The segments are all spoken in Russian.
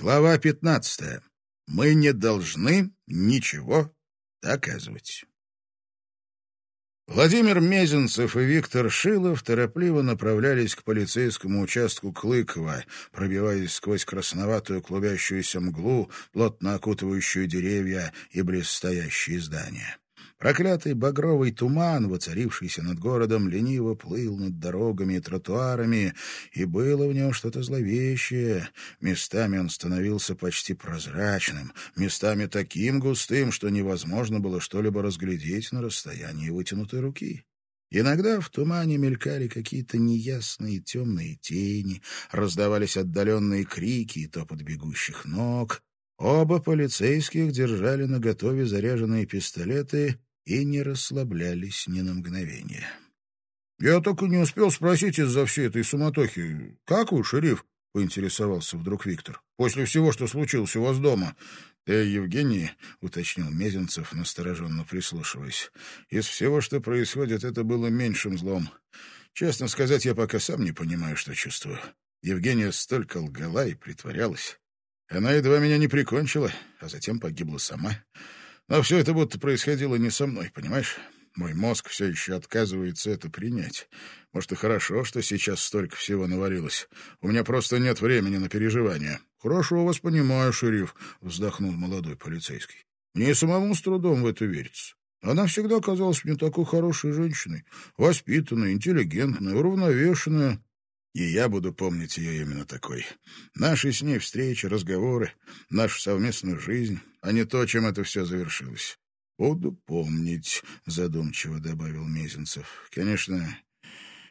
Глава 15. Мы не должны ничего доказывать. Владимир Мезенцев и Виктор Шилов торопливо направлялись к полицейскому участку Клыкова, пробиваясь сквозь красноватую клубящуюся мглу, плотно окутывающую деревья и близстоящие здания. Проклятый багровый туман, воцарившийся над городом, лениво плыл над дорогами и тротуарами, и было в нем что-то зловещее. Местами он становился почти прозрачным, местами таким густым, что невозможно было что-либо разглядеть на расстоянии вытянутой руки. Иногда в тумане мелькали какие-то неясные темные тени, раздавались отдаленные крики и топот бегущих ног. Оба полицейских держали наготове заряженные пистолеты и не расслаблялись ни на мгновение. — Я только не успел спросить из-за всей этой суматохи. Как вы, шериф? — поинтересовался вдруг Виктор. — После всего, что случилось у вас дома. — Ты, Евгений, — уточнил Мезенцев, настороженно прислушиваясь, — из всего, что происходит, это было меньшим злом. Честно сказать, я пока сам не понимаю, что чувствую. Евгения столько лгала и притворялась. Она едва меня не прикончила, а затем погибла сама. Но все это будто происходило не со мной, понимаешь? Мой мозг все еще отказывается это принять. Может, и хорошо, что сейчас столько всего наварилось. У меня просто нет времени на переживания. — Хорошо вас понимаю, шериф, — вздохнул молодой полицейский. — Мне и самому с трудом в это верится. Она всегда казалась мне такой хорошей женщиной, воспитанной, интеллигентной, уравновешенной. И я буду помнить ее именно такой. Наши с ней встречи, разговоры, нашу совместную жизнь, а не то, чем это все завершилось. «Буду помнить», — задумчиво добавил Мезенцев. «Конечно,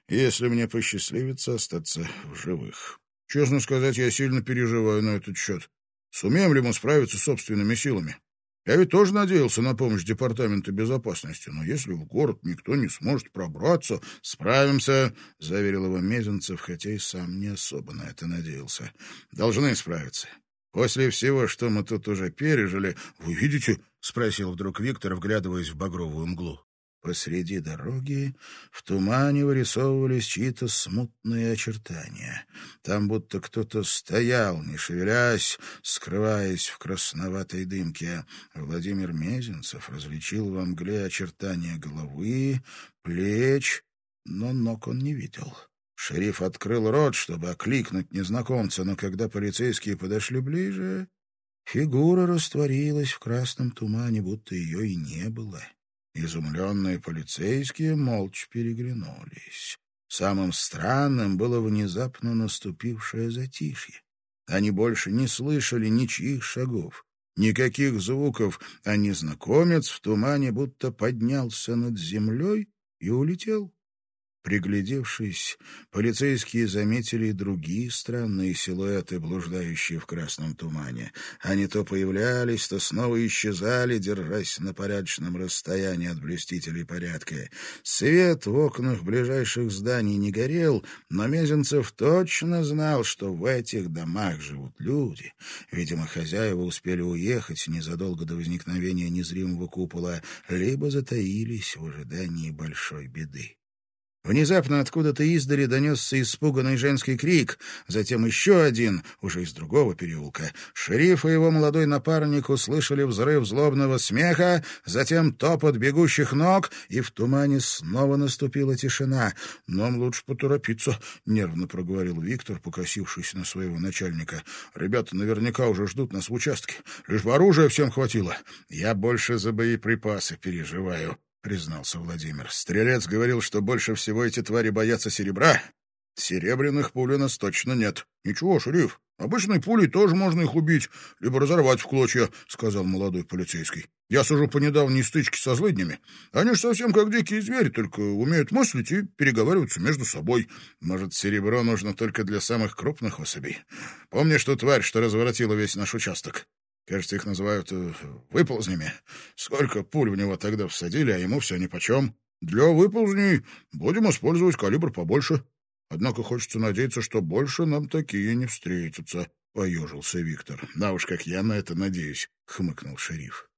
если мне посчастливится остаться в живых. Честно сказать, я сильно переживаю на этот счет. Сумеем ли мы справиться с собственными силами? Я ведь тоже надеялся на помощь Департамента безопасности, но если в город никто не сможет пробраться... — Справимся, — заверил его Мезенцев, хотя и сам не особо на это надеялся. — Должны справиться. После всего, что мы тут уже пережили... — Вы видите? — спросил вдруг Виктор, вглядываясь в багровую мглу. Посреди дороги в тумане вырисовывались чьи-то смутные очертания. Там будто кто-то стоял, не шевелясь, скрываясь в красноватой дымке. Владимир Мезенцев различил во мгле очертания головы, плеч, но ног он не видел. Шериф открыл рот, чтобы окликнуть незнакомца, но когда полицейские подошли ближе, фигура растворилась в красном тумане, будто ее и не было. Изумленные полицейские молча переглянулись. Самым странным было внезапно наступившее затишье. Они больше не слышали ничьих шагов, никаких звуков, а незнакомец в тумане будто поднялся над землей и улетел. Приглядевшись, полицейские заметили и другие странные силуэты, блуждающие в красном тумане. Они то появлялись, то снова исчезали, держась на порядочном расстоянии от блюстителей порядка. Свет в окнах ближайших зданий не горел, но Мезенцев точно знал, что в этих домах живут люди. Видимо, хозяева успели уехать незадолго до возникновения незримого купола, либо затаились в ожидании большой беды. Внезапно откуда-то издали донесся испуганный женский крик, затем еще один, уже из другого переулка. Шериф и его молодой напарник услышали взрыв злобного смеха, затем топот бегущих ног, и в тумане снова наступила тишина. «Нам лучше поторопиться», — нервно проговорил Виктор, покосившись на своего начальника. «Ребята наверняка уже ждут нас в участке. Лишь бы оружия всем хватило. Я больше за боеприпасы переживаю», признался Владимир. Стрелец говорил, что больше всего эти твари боятся серебра. Серебряных пуль у нас точно нет. Ничего, шериф, обычной пулей тоже можно их убить, либо разорвать в клочья, сказал молодой полицейский. Я сужу по недавней стычке со злыднями. Они же совсем как дикие звери, только умеют мыслить и переговариваться между собой. Может, серебро нужно только для самых крупных особей. Помнишь ту тварь, что разворотила весь наш участок? Кажется, их называют э, выползнями. Сколько пуль в него тогда всадили, а ему все нипочем. Для выползней будем использовать калибр побольше. Однако хочется надеяться, что больше нам такие не встретятся, — поежился Виктор. — Да уж, как я на это надеюсь, — хмыкнул шериф.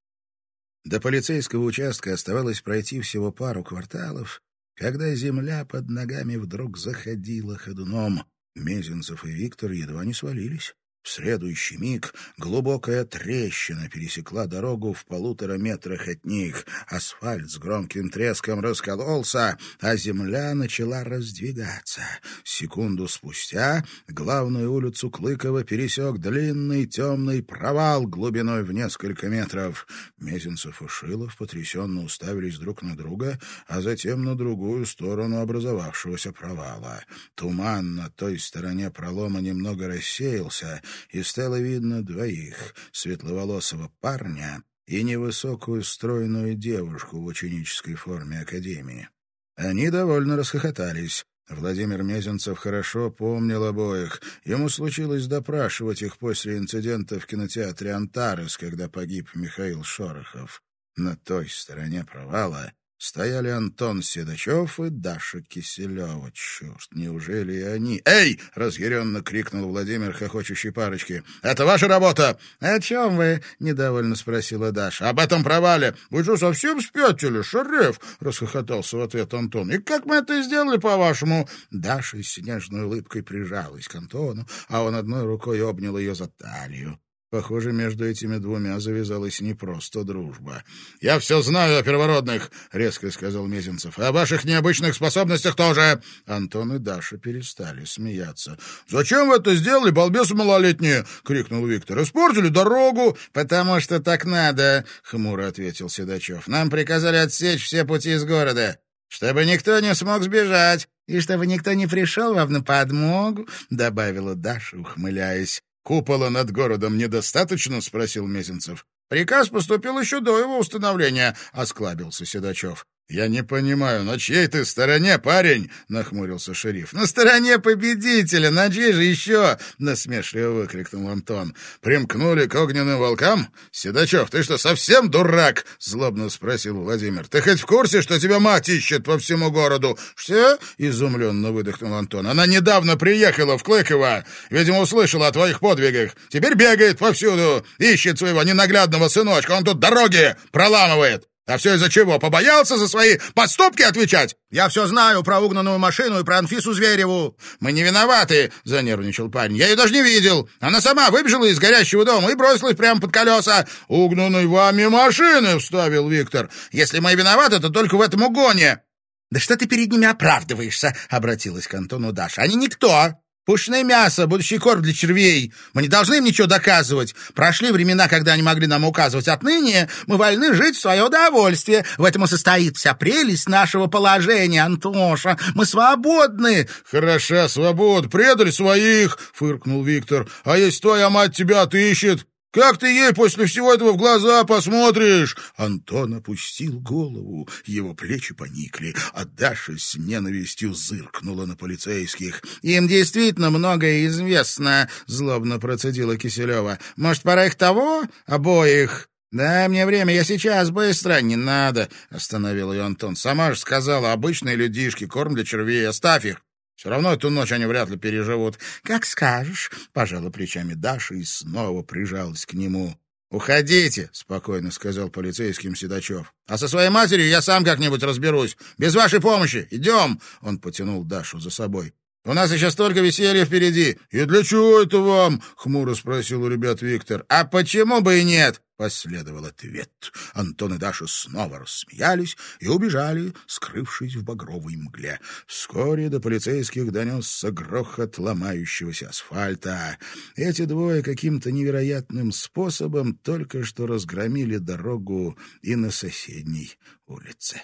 До полицейского участка оставалось пройти всего пару кварталов, когда земля под ногами вдруг заходила ходуном. Мезенцев и Виктор едва не свалились. В следующий миг глубокая трещина пересекла дорогу в полутора метрах от них. Асфальт с громким треском раскололся, а земля начала раздвигаться. Секунду спустя главную улицу Клыкова пересек длинный темный провал глубиной в несколько метров. Мезенцев и Шилов потрясенно уставились друг на друга, а затем на другую сторону образовавшегося провала. Туман на той стороне пролома немного рассеялся, и стало видно двоих — светловолосого парня и невысокую стройную девушку в ученической форме академии. Они довольно расхохотались. Владимир Мезенцев хорошо помнил обоих. Ему случилось допрашивать их после инцидента в кинотеатре «Антарес», когда погиб Михаил Шорохов. На той стороне провала стояли Антон Седачев и Даша Киселева. Черт, неужели и они? «Эй!» — разъяренно крикнул Владимир хохочущей парочки. «Это ваша работа!» «О чем вы?» — недовольно спросила Даша. «Об этом провале!» «Вы что, совсем спятили, Шарев?» — расхохотался в ответ Антон. «И как мы это сделали, по-вашему?» Даша с снежной улыбкой прижалась к Антону, а он одной рукой обнял ее за талию. Похоже, между этими двумя завязалась не просто дружба. — Я все знаю о первородных, — резко сказал Мезенцев. — О ваших необычных способностях тоже. Антон и Даша перестали смеяться. — Зачем вы это сделали, балбесы малолетние? — крикнул Виктор. — Испортили дорогу. — Потому что так надо, — хмуро ответил Седачев. — Нам приказали отсечь все пути из города, чтобы никто не смог сбежать. «И чтобы никто не пришел вам на подмогу», — добавила Даша, ухмыляясь. «Купола над городом недостаточно?» — спросил Мезенцев. «Приказ поступил еще до его установления», — осклабился Седачев. «Я не понимаю, на чьей ты стороне, парень?» — нахмурился шериф. «На стороне победителя! На чьей же еще?» — насмешливо выкрикнул Антон. «Примкнули к огненным волкам? Седачев, ты что, совсем дурак?» — злобно спросил Владимир. «Ты хоть в курсе, что тебя мать ищет по всему городу?» «Что?» — изумленно выдохнул Антон. «Она недавно приехала в Клыково. Видимо, услышала о твоих подвигах. Теперь бегает повсюду, ищет своего ненаглядного сыночка. Он тут дороги проламывает. А все из-за чего? Побоялся за свои поступки отвечать? Я все знаю про угнанную машину и про Анфису Звереву. Мы не виноваты, — занервничал парень. Я ее даже не видел. Она сама выбежала из горящего дома и бросилась прямо под колеса. Угнанной вами машины, — вставил Виктор. Если мы виноваты, то только в этом угоне. «Да что ты перед ними оправдываешься?» — обратилась к Антону Даша. «Они никто. Пушное мясо, будущий корм для червей. Мы не должны им ничего доказывать. Прошли времена, когда они могли нам указывать. Отныне мы вольны жить в свое удовольствие. В этом и состоит вся прелесть нашего положения, Антоша. Мы свободны. Хороша свобода. Предали своих, фыркнул Виктор. А если твоя мать тебя отыщет? Как ты ей после всего этого в глаза посмотришь?» Антон опустил голову, его плечи поникли, а Даша с ненавистью зыркнула на полицейских. «Им действительно многое известно», — злобно процедила Киселева. «Может, пора их того? Обоих?» «Дай мне время, я сейчас, быстро!» «Не надо!» — остановил ее Антон. «Сама же сказала, обычные людишки, корм для червей, оставь их!» Все равно эту ночь они вряд ли переживут. — Как скажешь, — пожала плечами Даша и снова прижалась к нему. — Уходите, — спокойно сказал полицейским Седачев. — А со своей матерью я сам как-нибудь разберусь. Без вашей помощи. Идем. Он потянул Дашу за собой. У нас еще столько веселья впереди. И для чего это вам? Хмуро спросил у ребят Виктор. А почему бы и нет? Последовал ответ. Антон и Даша снова рассмеялись и убежали, скрывшись в багровой мгле. Вскоре до полицейских донесся грохот ломающегося асфальта. Эти двое каким-то невероятным способом только что разгромили дорогу и на соседней улице.